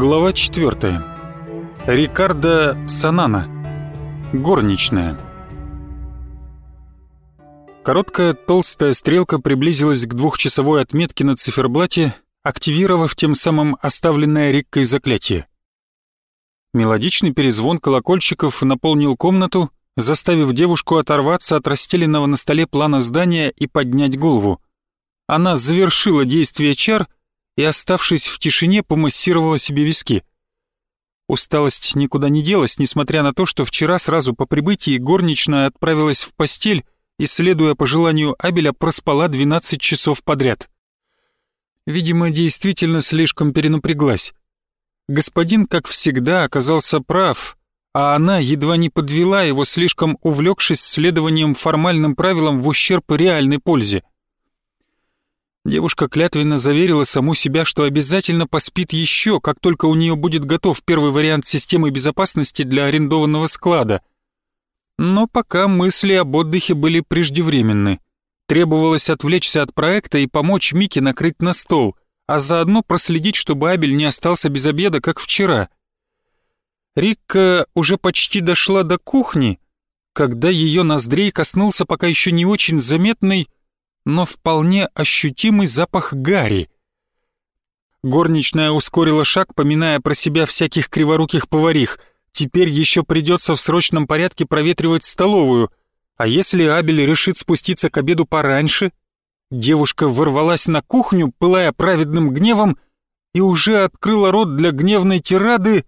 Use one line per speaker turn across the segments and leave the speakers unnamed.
Глава 4. Рикардо Санана. Горничная. Короткая толстая стрелка приблизилась к двухчасовой отметке на циферблате, активировав тем самым оставленное Риккой заклятие. Мелодичный перезвон колокольчиков наполнил комнату, заставив девушку оторваться от расстеленного на столе плана здания и поднять голову. Она завершила действие чар — и, оставшись в тишине, помассировала себе виски. Усталость никуда не делась, несмотря на то, что вчера сразу по прибытии горничная отправилась в постель и, следуя по желанию Абеля, проспала 12 часов подряд. Видимо, действительно слишком перенапряглась. Господин, как всегда, оказался прав, а она едва не подвела его, слишком увлекшись следованием формальным правилам в ущерб реальной пользе. Девушка клятвенно заверила саму себя, что обязательно поспит еще, как только у нее будет готов первый вариант системы безопасности для арендованного склада. Но пока мысли об отдыхе были преждевременны. Требовалось отвлечься от проекта и помочь Мике накрыть на стол, а заодно проследить, чтобы Абель не остался без обеда, как вчера. Рикка уже почти дошла до кухни, когда ее ноздрей коснулся пока еще не очень заметный но вполне ощутимый запах гари. Горничная ускорила шаг, поминая про себя всяких криворуких поварих. Теперь еще придется в срочном порядке проветривать столовую. А если Абель решит спуститься к обеду пораньше? Девушка ворвалась на кухню, пылая праведным гневом, и уже открыла рот для гневной тирады,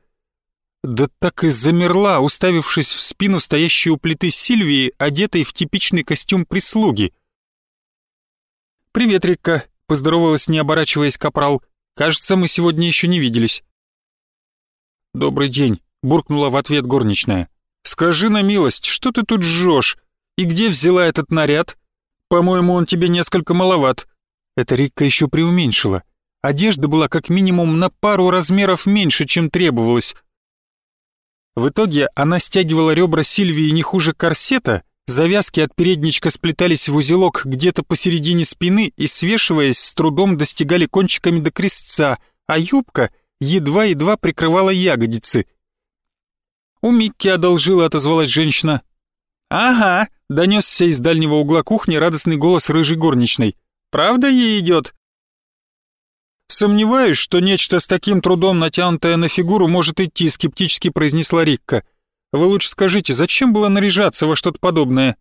да так и замерла, уставившись в спину стоящей у плиты Сильвии, одетой в типичный костюм прислуги — «Привет, Рикка», — поздоровалась, не оборачиваясь капрал. «Кажется, мы сегодня еще не виделись». «Добрый день», — буркнула в ответ горничная. «Скажи на милость, что ты тут жжешь? И где взяла этот наряд? По-моему, он тебе несколько маловат». Это Рикка еще преуменьшила. Одежда была как минимум на пару размеров меньше, чем требовалось. В итоге она стягивала ребра Сильвии не хуже корсета, Завязки от передничка сплетались в узелок где-то посередине спины и, свешиваясь, с трудом достигали кончиками до крестца, а юбка едва-едва прикрывала ягодицы. «У Микки одолжила», — отозвалась женщина. «Ага», — донесся из дальнего угла кухни радостный голос рыжей горничной. «Правда ей идет?» «Сомневаюсь, что нечто с таким трудом натянутое на фигуру может идти», — скептически произнесла Рикка. Вы лучше скажите, зачем было наряжаться во что-то подобное?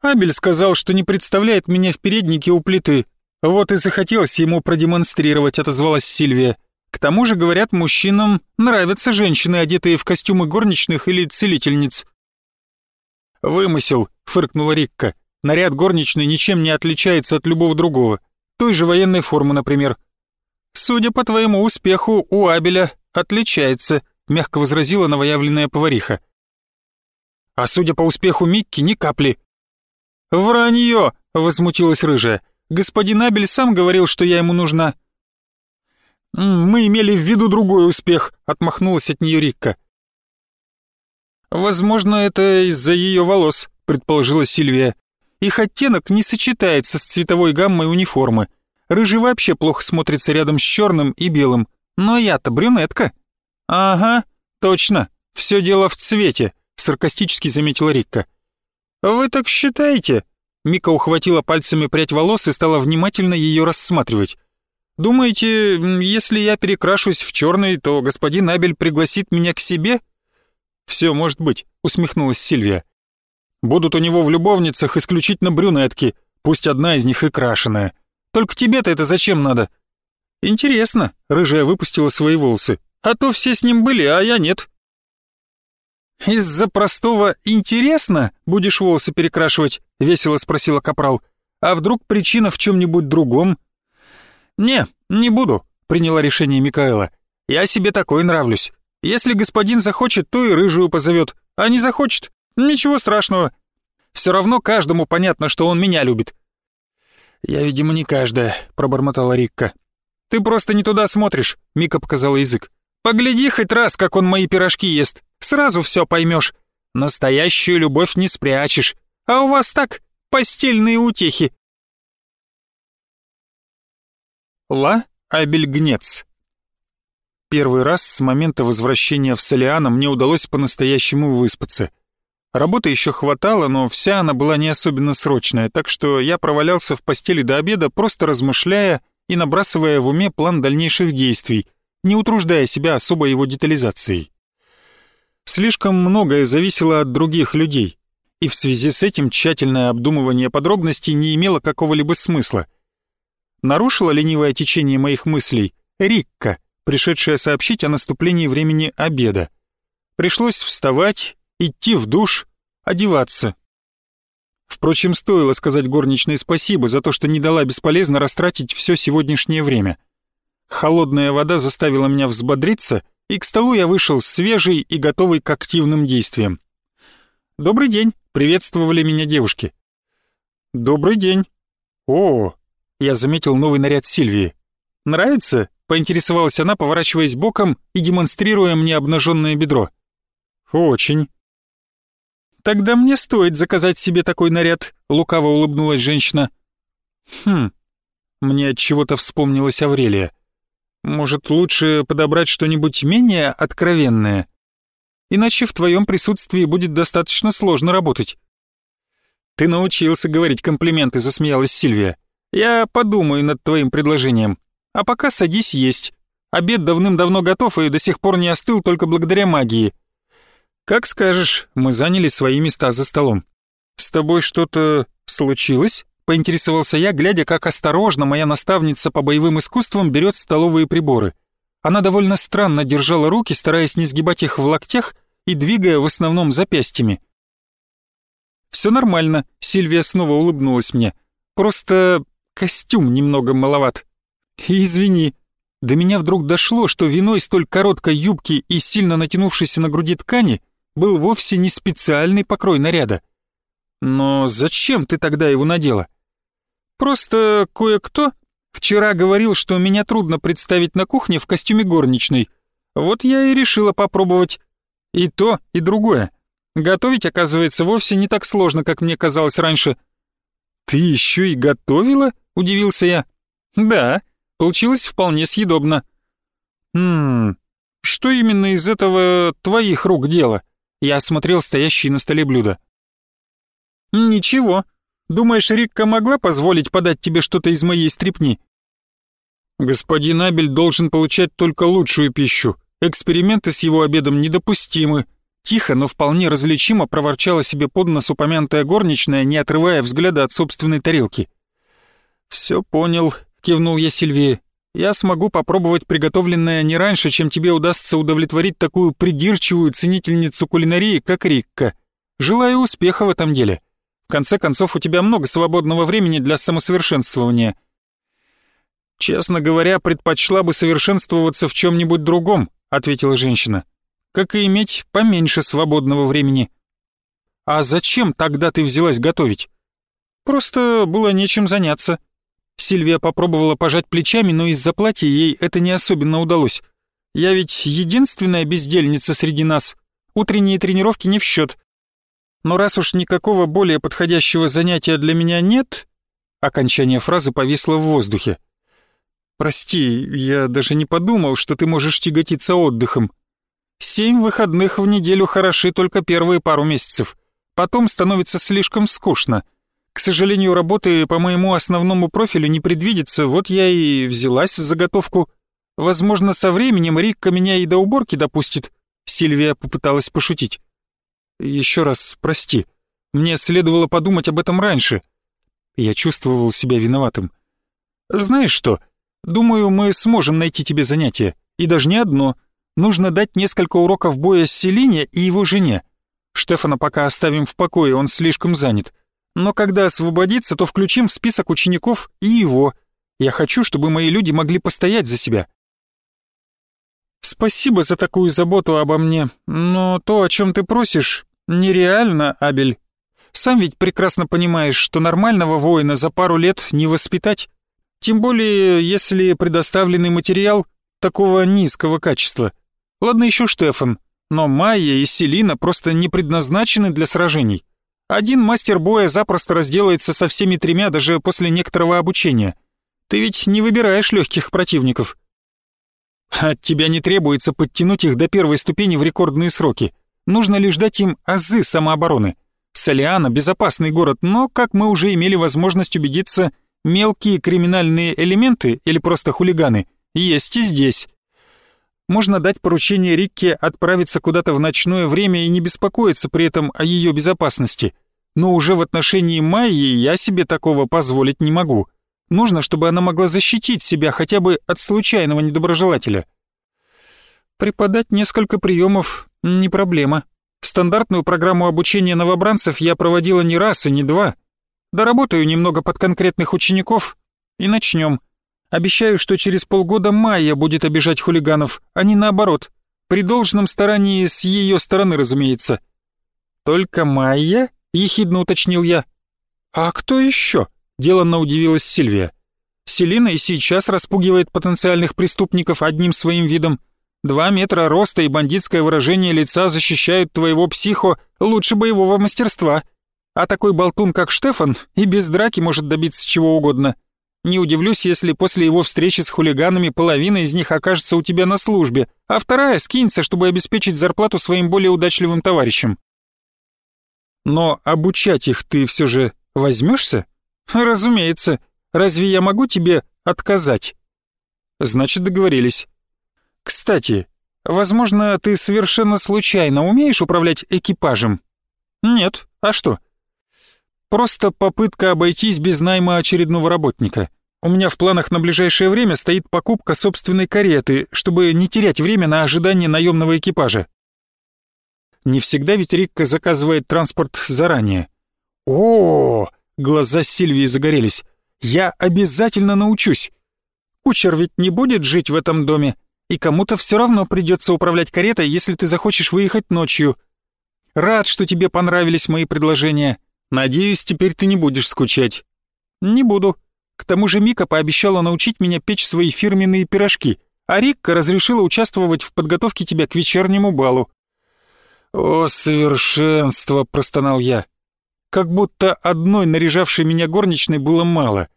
Абель сказал, что не представляет меня в переднике у плиты. Вот и захотелось ему продемонстрировать, отозвалась Сильвия. К тому же, говорят, мужчинам нравятся женщины, одетые в костюмы горничных или целительниц. «Вымысел», — фыркнула Рикка. «Наряд горничной ничем не отличается от любого другого. Той же военной формы, например». «Судя по твоему успеху, у Абеля отличается», мягко возразила новоявленная повариха. А судя по успеху Микки, ни капли. «Вранье!» — возмутилась рыжая. «Господин Абель сам говорил, что я ему нужна». «Мы имели в виду другой успех», — отмахнулась от нее Рикка. «Возможно, это из-за ее волос», — предположила Сильвия. «Их оттенок не сочетается с цветовой гаммой униформы. Рыжий вообще плохо смотрится рядом с черным и белым. Но я-то брюнетка». «Ага, точно, все дело в цвете», — саркастически заметила Рикка. «Вы так считаете?» Мика ухватила пальцами прядь волос и стала внимательно ее рассматривать. «Думаете, если я перекрашусь в черный, то господин Абель пригласит меня к себе?» «Все может быть», — усмехнулась Сильвия. «Будут у него в любовницах исключительно брюнетки, пусть одна из них и крашеная. Только тебе-то это зачем надо?» «Интересно», — рыжая выпустила свои волосы. А то все с ним были, а я нет. «Из-за простого «интересно» будешь волосы перекрашивать?» — весело спросила Капрал. «А вдруг причина в чем-нибудь другом?» «Не, не буду», — приняла решение Микаэла. «Я себе такой нравлюсь. Если господин захочет, то и рыжую позовет, а не захочет, ничего страшного. Все равно каждому понятно, что он меня любит». «Я, видимо, не каждая», — пробормотала Рикка. «Ты просто не туда смотришь», — Мика показала язык. Погляди хоть раз, как он мои пирожки ест, сразу все поймешь. Настоящую любовь не спрячешь, а у вас так, постельные утехи. Ла Абельгнец Первый раз с момента возвращения в Солиана мне удалось по-настоящему выспаться. Работы еще хватало, но вся она была не особенно срочная, так что я провалялся в постели до обеда, просто размышляя и набрасывая в уме план дальнейших действий, не утруждая себя особо его детализацией. Слишком многое зависело от других людей, и в связи с этим тщательное обдумывание подробностей не имело какого-либо смысла. Нарушило ленивое течение моих мыслей Рикка — пришедшая сообщить о наступлении времени обеда. Пришлось вставать, идти в душ, одеваться. Впрочем, стоило сказать горничной спасибо за то, что не дала бесполезно растратить все сегодняшнее время. Холодная вода заставила меня взбодриться, и к столу я вышел свежий и готовый к активным действиям. «Добрый день», — приветствовали меня девушки. «Добрый день». «О, я заметил новый наряд Сильвии. Нравится?» поинтересовалась она, поворачиваясь боком и демонстрируя мне обнаженное бедро. «Очень». «Тогда мне стоит заказать себе такой наряд», — лукаво улыбнулась женщина. «Хм, мне от чего-то вспомнилась Аврелия. Может, лучше подобрать что-нибудь менее откровенное? Иначе в твоем присутствии будет достаточно сложно работать». «Ты научился говорить комплименты», — засмеялась Сильвия. «Я подумаю над твоим предложением. А пока садись есть. Обед давным-давно готов и до сих пор не остыл только благодаря магии. Как скажешь, мы заняли свои места за столом. С тобой что-то случилось? Поинтересовался я, глядя, как осторожно моя наставница по боевым искусствам берет столовые приборы. Она довольно странно держала руки, стараясь не сгибать их в локтях и двигая в основном запястьями. «Все нормально», — Сильвия снова улыбнулась мне. «Просто костюм немного маловат». извини, до меня вдруг дошло, что виной столь короткой юбки и сильно натянувшейся на груди ткани был вовсе не специальный покрой наряда. Но зачем ты тогда его надела? Просто кое-кто вчера говорил, что меня трудно представить на кухне в костюме горничной. Вот я и решила попробовать. И то, и другое. Готовить, оказывается, вовсе не так сложно, как мне казалось раньше. «Ты еще и готовила?» — удивился я. «Да», Получилось вполне съедобно. Хм, что именно из этого твоих рук дело? Я осмотрел стоящие на столе блюда. Ничего. Думаешь, Рикка могла позволить подать тебе что-то из моей стрепни? Господин Абель должен получать только лучшую пищу. Эксперименты с его обедом недопустимы. Тихо, но вполне различимо проворчала себе под нос упомянутая горничная, не отрывая взгляда от собственной тарелки. «Все понял», — кивнул я Сильвии. «Я смогу попробовать приготовленное не раньше, чем тебе удастся удовлетворить такую придирчивую ценительницу кулинарии, как Рикка. Желаю успеха в этом деле. В конце концов, у тебя много свободного времени для самосовершенствования». «Честно говоря, предпочла бы совершенствоваться в чем-нибудь другом», — ответила женщина. «Как и иметь поменьше свободного времени». «А зачем тогда ты взялась готовить?» «Просто было нечем заняться», Сильвия попробовала пожать плечами, но из-за платья ей это не особенно удалось. «Я ведь единственная бездельница среди нас. Утренние тренировки не в счет. Но раз уж никакого более подходящего занятия для меня нет...» Окончание фразы повисло в воздухе. «Прости, я даже не подумал, что ты можешь тяготиться отдыхом. Семь выходных в неделю хороши только первые пару месяцев. Потом становится слишком скучно». К сожалению, работы по моему основному профилю не предвидится, вот я и взялась за заготовку. Возможно, со временем Рикка меня и до уборки допустит. Сильвия попыталась пошутить. Еще раз прости. Мне следовало подумать об этом раньше. Я чувствовал себя виноватым. Знаешь что? Думаю, мы сможем найти тебе занятие. И даже не одно. Нужно дать несколько уроков боя Селине и его жене. Штефана пока оставим в покое, он слишком занят но когда освободится, то включим в список учеников и его. Я хочу, чтобы мои люди могли постоять за себя. Спасибо за такую заботу обо мне, но то, о чем ты просишь, нереально, Абель. Сам ведь прекрасно понимаешь, что нормального воина за пару лет не воспитать. Тем более, если предоставленный материал такого низкого качества. Ладно еще Штефан, но Майя и Селина просто не предназначены для сражений. Один мастер боя запросто разделается со всеми тремя даже после некоторого обучения. Ты ведь не выбираешь легких противников. От тебя не требуется подтянуть их до первой ступени в рекордные сроки. Нужно лишь дать им азы самообороны. Солиана — безопасный город, но, как мы уже имели возможность убедиться, мелкие криминальные элементы или просто хулиганы есть и здесь. Можно дать поручение Рикке отправиться куда-то в ночное время и не беспокоиться при этом о ее безопасности. Но уже в отношении Майи я себе такого позволить не могу. Нужно, чтобы она могла защитить себя хотя бы от случайного недоброжелателя. Преподать несколько приемов — не проблема. Стандартную программу обучения новобранцев я проводила не раз и не два. Доработаю немного под конкретных учеников и начнем. Обещаю, что через полгода Майя будет обижать хулиганов, а не наоборот. При должном старании с ее стороны, разумеется. «Только Майя?» — ехидно уточнил я. «А кто еще?» — деланно удивилась Сильвия. «Селина и сейчас распугивает потенциальных преступников одним своим видом. Два метра роста и бандитское выражение лица защищают твоего психо лучше боевого мастерства. А такой болтун, как Штефан, и без драки может добиться чего угодно. Не удивлюсь, если после его встречи с хулиганами половина из них окажется у тебя на службе, а вторая скинется, чтобы обеспечить зарплату своим более удачливым товарищам. Но обучать их ты все же возьмешься? Разумеется. Разве я могу тебе отказать? Значит, договорились. Кстати, возможно, ты совершенно случайно умеешь управлять экипажем? Нет. А что? Просто попытка обойтись без найма очередного работника. У меня в планах на ближайшее время стоит покупка собственной кареты, чтобы не терять время на ожидание наемного экипажа. Не всегда ведь Рикка заказывает транспорт заранее. О, -о, -о глаза Сильвии загорелись. Я обязательно научусь. Кучер ведь не будет жить в этом доме, и кому-то все равно придется управлять каретой, если ты захочешь выехать ночью. Рад, что тебе понравились мои предложения. Надеюсь, теперь ты не будешь скучать. Не буду. К тому же Мика пообещала научить меня печь свои фирменные пирожки, а Рикка разрешила участвовать в подготовке тебя к вечернему балу. «О, совершенство!» — простонал я. Как будто одной наряжавшей меня горничной было мало.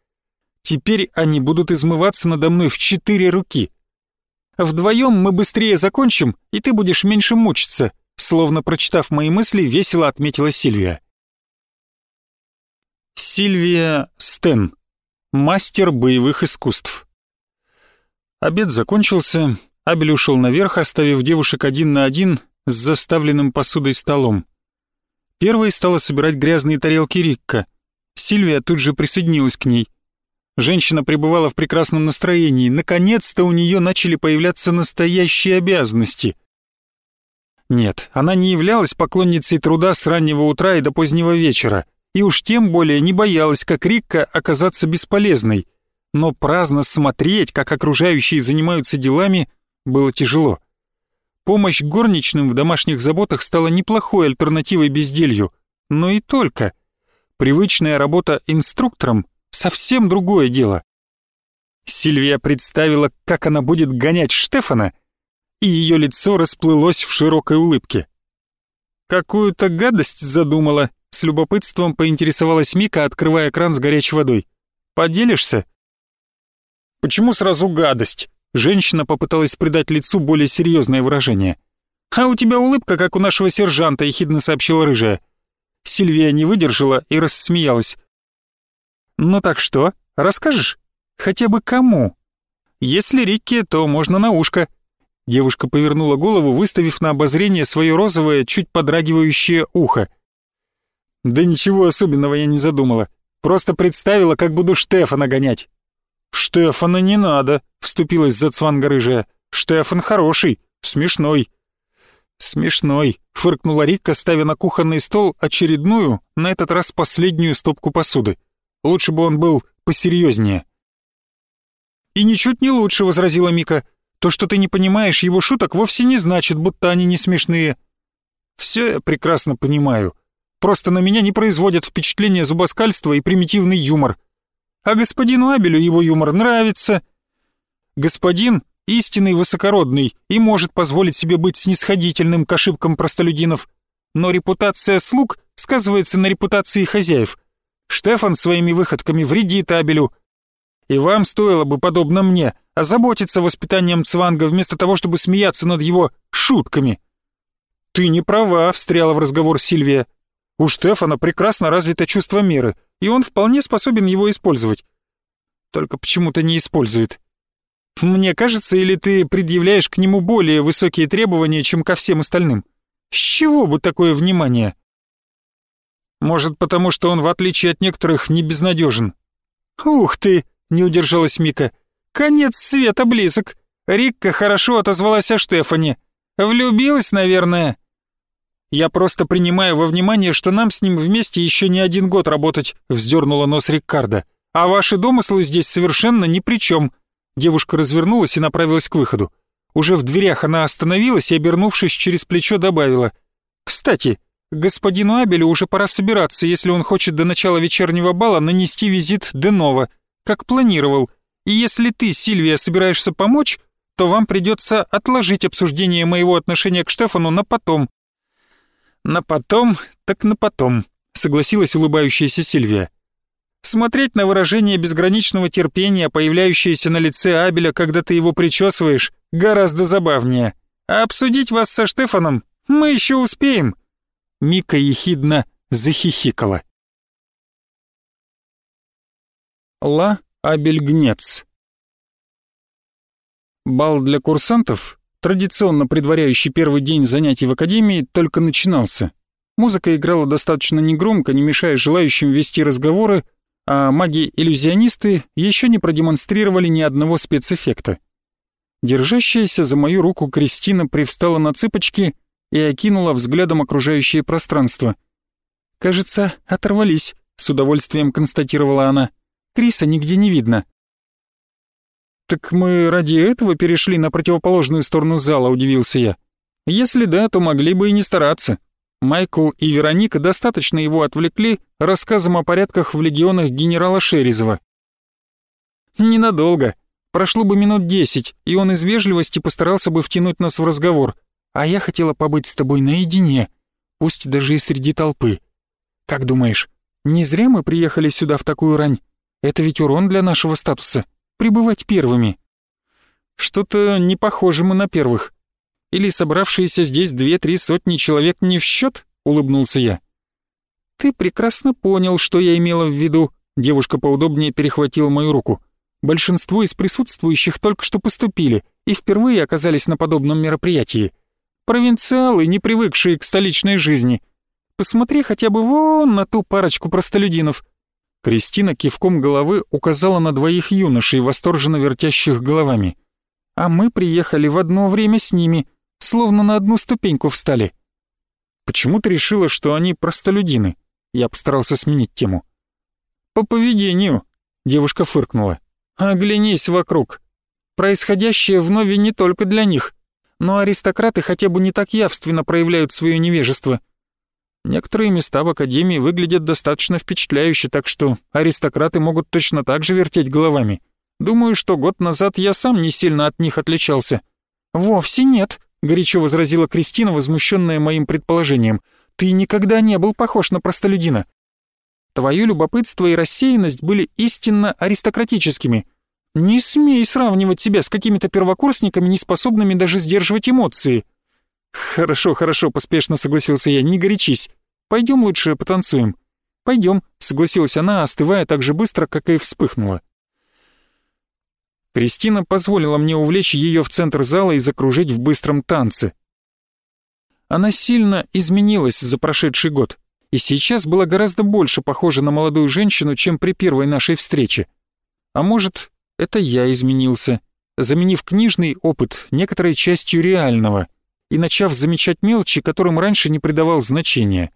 Теперь они будут измываться надо мной в четыре руки. Вдвоем мы быстрее закончим, и ты будешь меньше мучиться», словно прочитав мои мысли, весело отметила Сильвия. Сильвия Стен, мастер боевых искусств. Обед закончился, Абель ушел наверх, оставив девушек один на один с заставленным посудой столом. Первой стала собирать грязные тарелки Рикка. Сильвия тут же присоединилась к ней. Женщина пребывала в прекрасном настроении. Наконец-то у нее начали появляться настоящие обязанности. Нет, она не являлась поклонницей труда с раннего утра и до позднего вечера, и уж тем более не боялась, как Рикка, оказаться бесполезной. Но праздно смотреть, как окружающие занимаются делами, было тяжело. Помощь горничным в домашних заботах стала неплохой альтернативой безделью, но и только. Привычная работа инструктором совсем другое дело. Сильвия представила, как она будет гонять Штефана, и ее лицо расплылось в широкой улыбке. «Какую-то гадость задумала», — с любопытством поинтересовалась Мика, открывая кран с горячей водой. «Поделишься?» «Почему сразу гадость?» Женщина попыталась придать лицу более серьезное выражение. «А у тебя улыбка, как у нашего сержанта», — ехидно сообщила рыжая. Сильвия не выдержала и рассмеялась. «Ну так что, расскажешь? Хотя бы кому? Если Рикки, то можно на ушко». Девушка повернула голову, выставив на обозрение свое розовое, чуть подрагивающее ухо. «Да ничего особенного я не задумала. Просто представила, как буду Штефана гонять». «Штефана не надо», — вступилась за Цванга рыжая. «Штефан хороший, смешной». «Смешной», — фыркнула Рикка, ставя на кухонный стол очередную, на этот раз последнюю стопку посуды. Лучше бы он был посерьезнее. «И ничуть не лучше», — возразила Мика. «То, что ты не понимаешь его шуток, вовсе не значит, будто они не смешные». «Все я прекрасно понимаю. Просто на меня не производят впечатление зубоскальства и примитивный юмор. А господину Абелю его юмор нравится. Господин истинный высокородный и может позволить себе быть снисходительным к ошибкам простолюдинов. Но репутация слуг сказывается на репутации хозяев. Штефан своими выходками вредит Абелю. И вам стоило бы, подобно мне, озаботиться воспитанием Цванга вместо того, чтобы смеяться над его шутками. «Ты не права», — встряла в разговор Сильвия. «У Штефана прекрасно развито чувство меры, и он вполне способен его использовать. Только почему-то не использует. Мне кажется, или ты предъявляешь к нему более высокие требования, чем ко всем остальным? С чего бы такое внимание?» «Может, потому что он, в отличие от некоторых, не безнадежен?» «Ух ты!» — не удержалась Мика. «Конец света близок. Рикка хорошо отозвалась о Штефане. Влюбилась, наверное». «Я просто принимаю во внимание, что нам с ним вместе еще не один год работать», — вздернула нос Риккарда. «А ваши домыслы здесь совершенно ни при чем». Девушка развернулась и направилась к выходу. Уже в дверях она остановилась и, обернувшись через плечо, добавила. «Кстати, господину Абелю уже пора собираться, если он хочет до начала вечернего бала нанести визит Денова, как планировал. И если ты, Сильвия, собираешься помочь, то вам придется отложить обсуждение моего отношения к Штефану на потом. «На потом, так на потом», — согласилась улыбающаяся Сильвия. «Смотреть на выражение безграничного терпения, появляющееся на лице Абеля, когда ты его причесываешь, гораздо забавнее. А обсудить вас со Штефаном мы еще успеем». Мика ехидно захихикала. Ла Абельгнец Бал для курсантов традиционно предваряющий первый день занятий в академии, только начинался. Музыка играла достаточно негромко, не мешая желающим вести разговоры, а маги-иллюзионисты еще не продемонстрировали ни одного спецэффекта. Держащаяся за мою руку Кристина привстала на цыпочки и окинула взглядом окружающее пространство. «Кажется, оторвались», — с удовольствием констатировала она. «Криса нигде не видно». «Так мы ради этого перешли на противоположную сторону зала», — удивился я. «Если да, то могли бы и не стараться. Майкл и Вероника достаточно его отвлекли рассказом о порядках в легионах генерала Шеризова». «Ненадолго. Прошло бы минут десять, и он из вежливости постарался бы втянуть нас в разговор. А я хотела побыть с тобой наедине, пусть даже и среди толпы. Как думаешь, не зря мы приехали сюда в такую рань? Это ведь урон для нашего статуса» прибывать первыми. Что-то не похоже мы на первых. Или собравшиеся здесь две-три сотни человек не в счет? Улыбнулся я. Ты прекрасно понял, что я имела в виду. Девушка поудобнее перехватила мою руку. Большинство из присутствующих только что поступили и впервые оказались на подобном мероприятии. Провинциалы, не привыкшие к столичной жизни. Посмотри хотя бы вон на ту парочку простолюдинов. Кристина кивком головы указала на двоих юношей, восторженно вертящих головами. «А мы приехали в одно время с ними, словно на одну ступеньку встали». «Почему ты решила, что они простолюдины?» Я постарался сменить тему. «По поведению», — девушка фыркнула. «Оглянись вокруг. Происходящее вновь не только для них, но аристократы хотя бы не так явственно проявляют свое невежество». Некоторые места в академии выглядят достаточно впечатляюще, так что аристократы могут точно так же вертеть головами. Думаю, что год назад я сам не сильно от них отличался». «Вовсе нет», — горячо возразила Кристина, возмущенная моим предположением. «Ты никогда не был похож на простолюдина. Твое любопытство и рассеянность были истинно аристократическими. Не смей сравнивать себя с какими-то первокурсниками, не способными даже сдерживать эмоции». «Хорошо, хорошо», — поспешно согласился я, — «не горячись. Пойдем лучше потанцуем». «Пойдем», — согласилась она, остывая так же быстро, как и вспыхнула. Кристина позволила мне увлечь ее в центр зала и закружить в быстром танце. Она сильно изменилась за прошедший год и сейчас была гораздо больше похожа на молодую женщину, чем при первой нашей встрече. А может, это я изменился, заменив книжный опыт некоторой частью реального и начав замечать мелочи, которым раньше не придавал значения.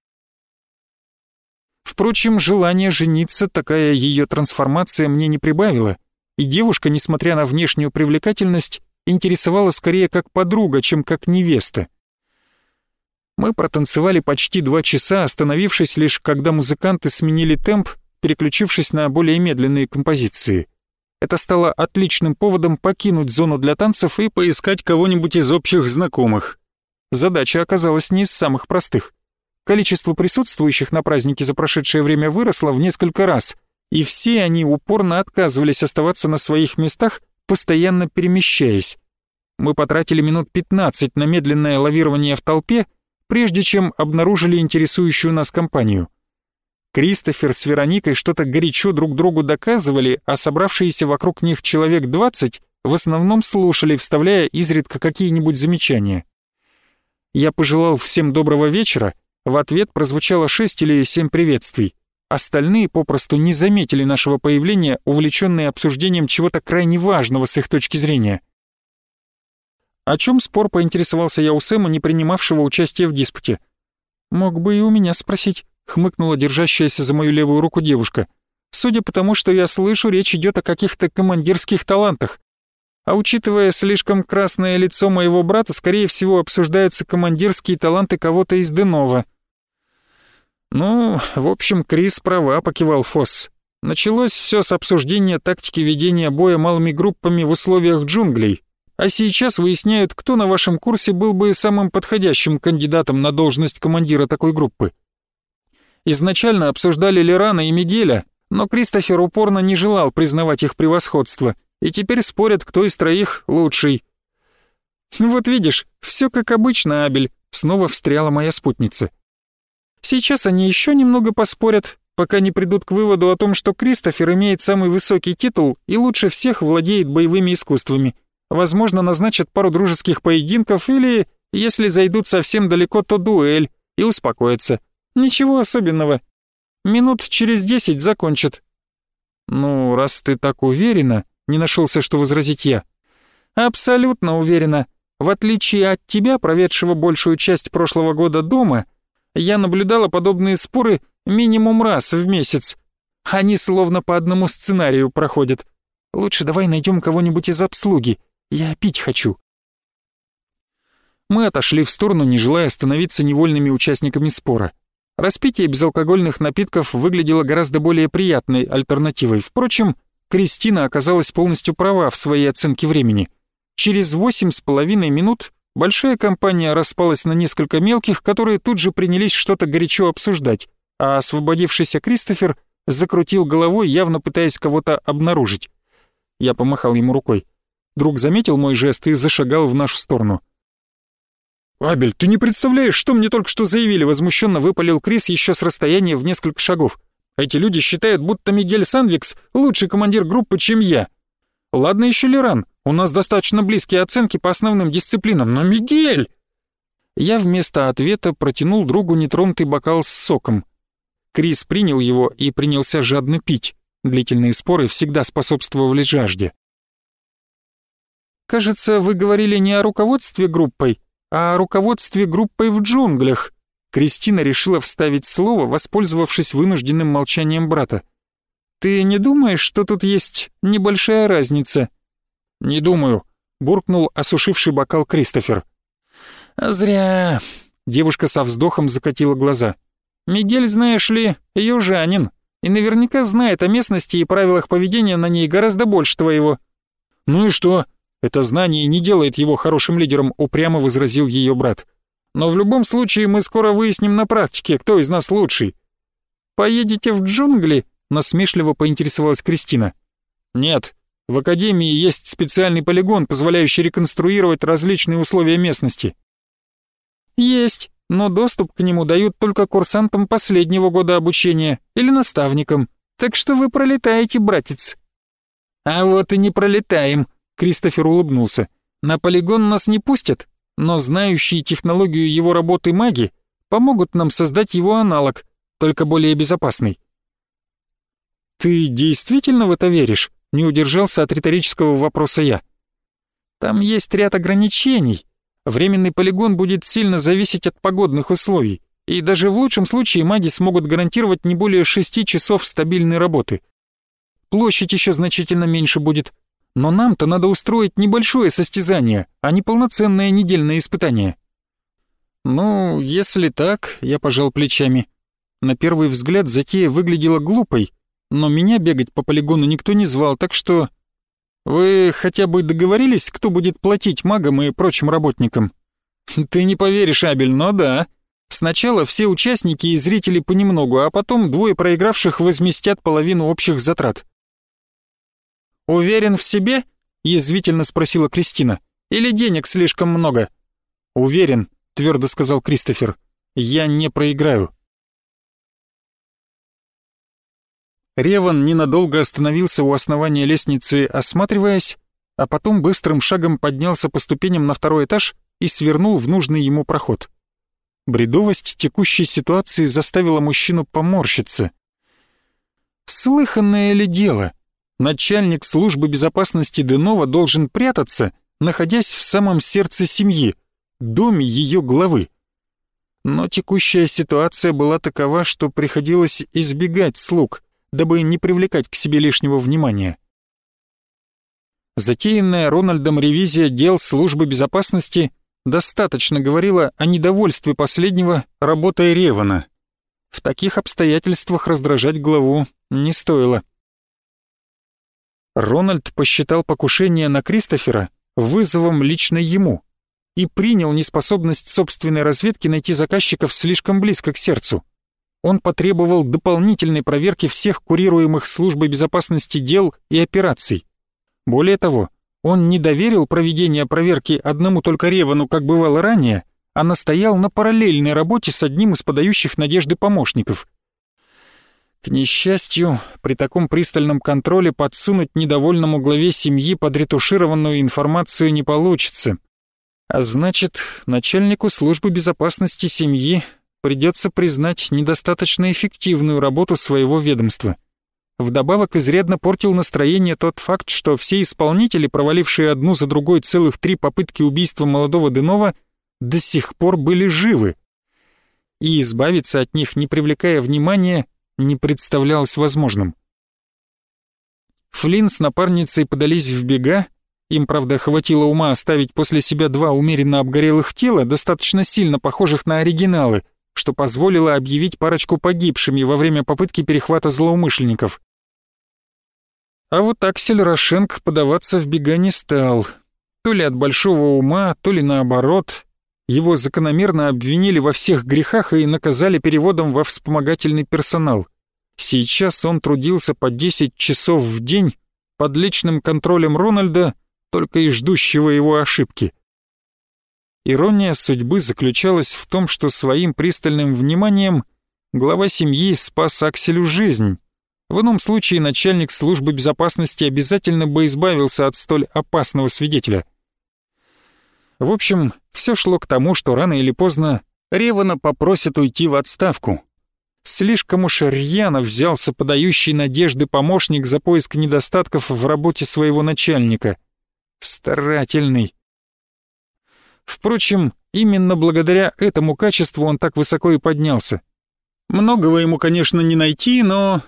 Впрочем, желание жениться, такая ее трансформация мне не прибавила, и девушка, несмотря на внешнюю привлекательность, интересовала скорее как подруга, чем как невеста. Мы протанцевали почти два часа, остановившись лишь, когда музыканты сменили темп, переключившись на более медленные композиции. Это стало отличным поводом покинуть зону для танцев и поискать кого-нибудь из общих знакомых. Задача оказалась не из самых простых. Количество присутствующих на празднике за прошедшее время выросло в несколько раз, И все они упорно отказывались оставаться на своих местах, постоянно перемещаясь. Мы потратили минут 15 на медленное лавирование в толпе, прежде чем обнаружили интересующую нас компанию. Кристофер с Вероникой что-то горячо друг другу доказывали, а собравшиеся вокруг них человек 20 в основном слушали, вставляя изредка какие-нибудь замечания. Я пожелал всем доброго вечера, в ответ прозвучало шесть или семь приветствий. Остальные попросту не заметили нашего появления, увлеченные обсуждением чего-то крайне важного с их точки зрения. О чем спор поинтересовался я у Сэма, не принимавшего участия в диспуте. «Мог бы и у меня спросить», — хмыкнула держащаяся за мою левую руку девушка. «Судя по тому, что я слышу, речь идет о каких-то командирских талантах. А учитывая слишком красное лицо моего брата, скорее всего, обсуждаются командирские таланты кого-то из Денова». «Ну, в общем, Крис права», — покивал Фосс. «Началось все с обсуждения тактики ведения боя малыми группами в условиях джунглей, а сейчас выясняют, кто на вашем курсе был бы самым подходящим кандидатом на должность командира такой группы. Изначально обсуждали Лерана и Мигеля, но Кристофер упорно не желал признавать их превосходство, и теперь спорят, кто из троих лучший. «Вот видишь, все как обычно, Абель», — снова встряла моя спутница. Сейчас они еще немного поспорят, пока не придут к выводу о том, что Кристофер имеет самый высокий титул и лучше всех владеет боевыми искусствами. Возможно, назначат пару дружеских поединков или, если зайдут совсем далеко, то дуэль и успокоятся. Ничего особенного. Минут через десять закончат. «Ну, раз ты так уверена», — не нашелся, что возразить я. «Абсолютно уверена. В отличие от тебя, проведшего большую часть прошлого года дома, — я наблюдала подобные споры минимум раз в месяц. Они словно по одному сценарию проходят. Лучше давай найдем кого-нибудь из обслуги. Я пить хочу. Мы отошли в сторону, не желая становиться невольными участниками спора. Распитие безалкогольных напитков выглядело гораздо более приятной альтернативой. Впрочем, Кристина оказалась полностью права в своей оценке времени. Через восемь с половиной минут Большая компания распалась на несколько мелких, которые тут же принялись что-то горячо обсуждать, а освободившийся Кристофер закрутил головой, явно пытаясь кого-то обнаружить. Я помахал ему рукой. Друг заметил мой жест и зашагал в нашу сторону. «Абель, ты не представляешь, что мне только что заявили!» Возмущенно выпалил Крис еще с расстояния в несколько шагов. «Эти люди считают, будто Мигель Сандвикс лучший командир группы, чем я. Ладно еще Леран, у нас достаточно близкие оценки по основным дисциплинам, но Мигель...» Я вместо ответа протянул другу нетронутый бокал с соком. Крис принял его и принялся жадно пить. Длительные споры всегда способствовали жажде. «Кажется, вы говорили не о руководстве группой, о руководстве группой в джунглях». Кристина решила вставить слово, воспользовавшись вынужденным молчанием брата. «Ты не думаешь, что тут есть небольшая разница?» «Не думаю», — буркнул осушивший бокал Кристофер. «А «Зря...» — девушка со вздохом закатила глаза. «Мигель, знаешь ли, южанин, и наверняка знает о местности и правилах поведения на ней гораздо больше твоего». «Ну и что? Это знание не делает его хорошим лидером», — упрямо возразил ее брат. «Но в любом случае мы скоро выясним на практике, кто из нас лучший». «Поедете в джунгли?» — насмешливо поинтересовалась Кристина. «Нет, в Академии есть специальный полигон, позволяющий реконструировать различные условия местности. Есть, но доступ к нему дают только курсантам последнего года обучения или наставникам. Так что вы пролетаете, братец. А вот и не пролетаем, Кристофер улыбнулся. На полигон нас не пустят, но знающие технологию его работы маги помогут нам создать его аналог, только более безопасный. Ты действительно в это веришь? Не удержался от риторического вопроса я. Там есть ряд ограничений. Временный полигон будет сильно зависеть от погодных условий, и даже в лучшем случае маги смогут гарантировать не более шести часов стабильной работы. Площадь еще значительно меньше будет, но нам-то надо устроить небольшое состязание, а не полноценное недельное испытание. Ну, если так, я пожал плечами. На первый взгляд затея выглядела глупой, но меня бегать по полигону никто не звал, так что... Вы хотя бы договорились, кто будет платить магам и прочим работникам? Ты не поверишь, Абель, но да. Сначала все участники и зрители понемногу, а потом двое проигравших возместят половину общих затрат. «Уверен в себе?» — язвительно спросила Кристина. «Или денег слишком много?» «Уверен», — твердо сказал Кристофер. «Я не проиграю». Реван ненадолго остановился у основания лестницы, осматриваясь, а потом быстрым шагом поднялся по ступеням на второй этаж и свернул в нужный ему проход. Бредовость текущей ситуации заставила мужчину поморщиться. Слыханное ли дело? Начальник службы безопасности Денова должен прятаться, находясь в самом сердце семьи, доме ее главы. Но текущая ситуация была такова, что приходилось избегать слуг — дабы не привлекать к себе лишнего внимания. Затеянная Рональдом ревизия дел службы безопасности достаточно говорила о недовольстве последнего работой Ревана. В таких обстоятельствах раздражать главу не стоило. Рональд посчитал покушение на Кристофера вызовом лично ему и принял неспособность собственной разведки найти заказчиков слишком близко к сердцу он потребовал дополнительной проверки всех курируемых службой безопасности дел и операций. Более того, он не доверил проведение проверки одному только Ревану, как бывало ранее, а настоял на параллельной работе с одним из подающих надежды помощников. К несчастью, при таком пристальном контроле подсунуть недовольному главе семьи подретушированную информацию не получится. А значит, начальнику службы безопасности семьи придется признать недостаточно эффективную работу своего ведомства. Вдобавок изрядно портил настроение тот факт, что все исполнители, провалившие одну за другой целых три попытки убийства молодого Денова, до сих пор были живы. И избавиться от них, не привлекая внимания, не представлялось возможным. Флинн с напарницей подались в бега, им, правда, хватило ума оставить после себя два умеренно обгорелых тела, достаточно сильно похожих на оригиналы — что позволило объявить парочку погибшими во время попытки перехвата злоумышленников. А вот Аксель Рошенк подаваться в бега не стал. То ли от большого ума, то ли наоборот. Его закономерно обвинили во всех грехах и наказали переводом во вспомогательный персонал. Сейчас он трудился по 10 часов в день под личным контролем Рональда, только и ждущего его ошибки. Ирония судьбы заключалась в том, что своим пристальным вниманием глава семьи спас Акселю жизнь. В ином случае начальник службы безопасности обязательно бы избавился от столь опасного свидетеля. В общем, все шло к тому, что рано или поздно Ревана попросят уйти в отставку. Слишком уж рьяно взялся подающий надежды помощник за поиск недостатков в работе своего начальника. Старательный, Впрочем, именно благодаря этому качеству он так высоко и поднялся. Многого ему, конечно, не найти, но...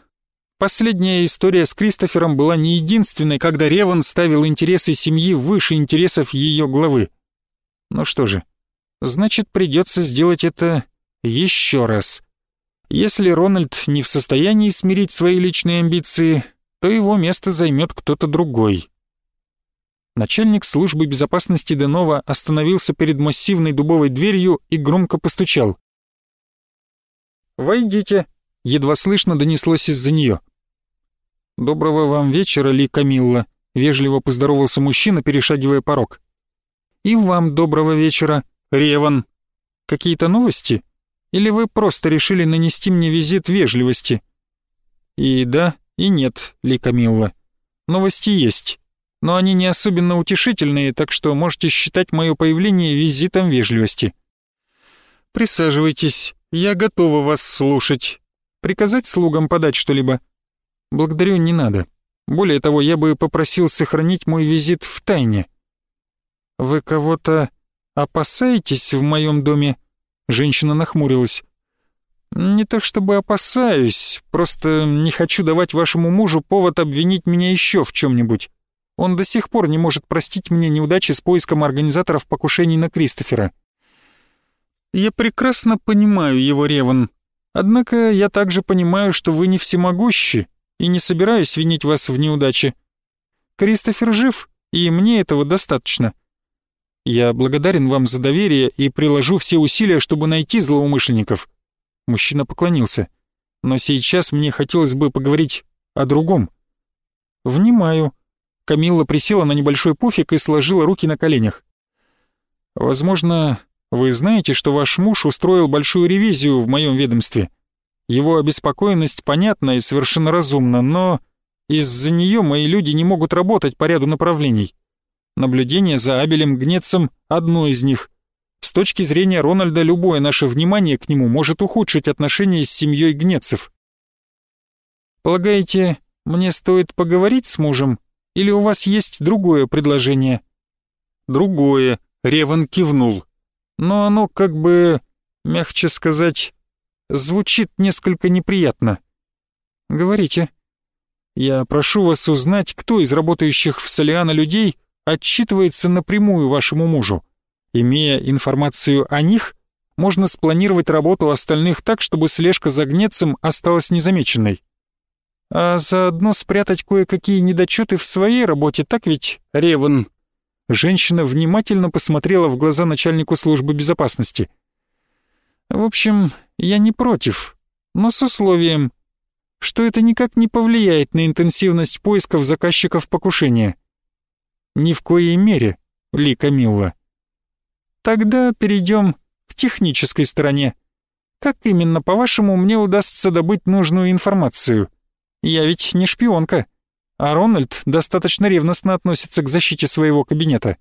Последняя история с Кристофером была не единственной, когда Реван ставил интересы семьи выше интересов ее главы. Ну что же, значит, придется сделать это еще раз. Если Рональд не в состоянии смирить свои личные амбиции, то его место займет кто-то другой. Начальник службы безопасности Денова остановился перед массивной дубовой дверью и громко постучал. «Войдите», — едва слышно донеслось из-за нее. «Доброго вам вечера, Ли Камилла», — вежливо поздоровался мужчина, перешагивая порог. «И вам доброго вечера, Реван. Какие-то новости? Или вы просто решили нанести мне визит вежливости?» «И да, и нет, Ли Камилла. Новости есть но они не особенно утешительные, так что можете считать мое появление визитом вежливости. Присаживайтесь, я готова вас слушать. Приказать слугам подать что-либо? Благодарю, не надо. Более того, я бы попросил сохранить мой визит в тайне. Вы кого-то опасаетесь в моем доме? Женщина нахмурилась. «Не то чтобы опасаюсь, просто не хочу давать вашему мужу повод обвинить меня еще в чем-нибудь. Он до сих пор не может простить мне неудачи с поиском организаторов покушений на Кристофера. Я прекрасно понимаю его, Реван. Однако я также понимаю, что вы не всемогущи, и не собираюсь винить вас в неудаче. Кристофер жив, и мне этого достаточно. Я благодарен вам за доверие и приложу все усилия, чтобы найти злоумышленников». Мужчина поклонился. «Но сейчас мне хотелось бы поговорить о другом». «Внимаю». Камилла присела на небольшой пуфик и сложила руки на коленях. «Возможно, вы знаете, что ваш муж устроил большую ревизию в моем ведомстве. Его обеспокоенность понятна и совершенно разумна, но из-за нее мои люди не могут работать по ряду направлений. Наблюдение за Абелем Гнецем — одно из них. С точки зрения Рональда, любое наше внимание к нему может ухудшить отношения с семьей Гнецев. Полагаете, мне стоит поговорить с мужем, или у вас есть другое предложение? Другое, Реван кивнул. Но оно как бы, мягче сказать, звучит несколько неприятно. Говорите. Я прошу вас узнать, кто из работающих в Солиана людей отчитывается напрямую вашему мужу. Имея информацию о них, можно спланировать работу остальных так, чтобы слежка за гнецем осталась незамеченной. А заодно спрятать кое-какие недочеты в своей работе, так ведь, Реван? Женщина внимательно посмотрела в глаза начальнику службы безопасности. В общем, я не против, но с условием, что это никак не повлияет на интенсивность поисков заказчиков покушения. Ни в коей мере, Ли Камилла. Тогда перейдем к технической стороне. Как именно, по-вашему, мне удастся добыть нужную информацию? Я ведь не шпионка, а Рональд достаточно ревностно относится к защите своего кабинета.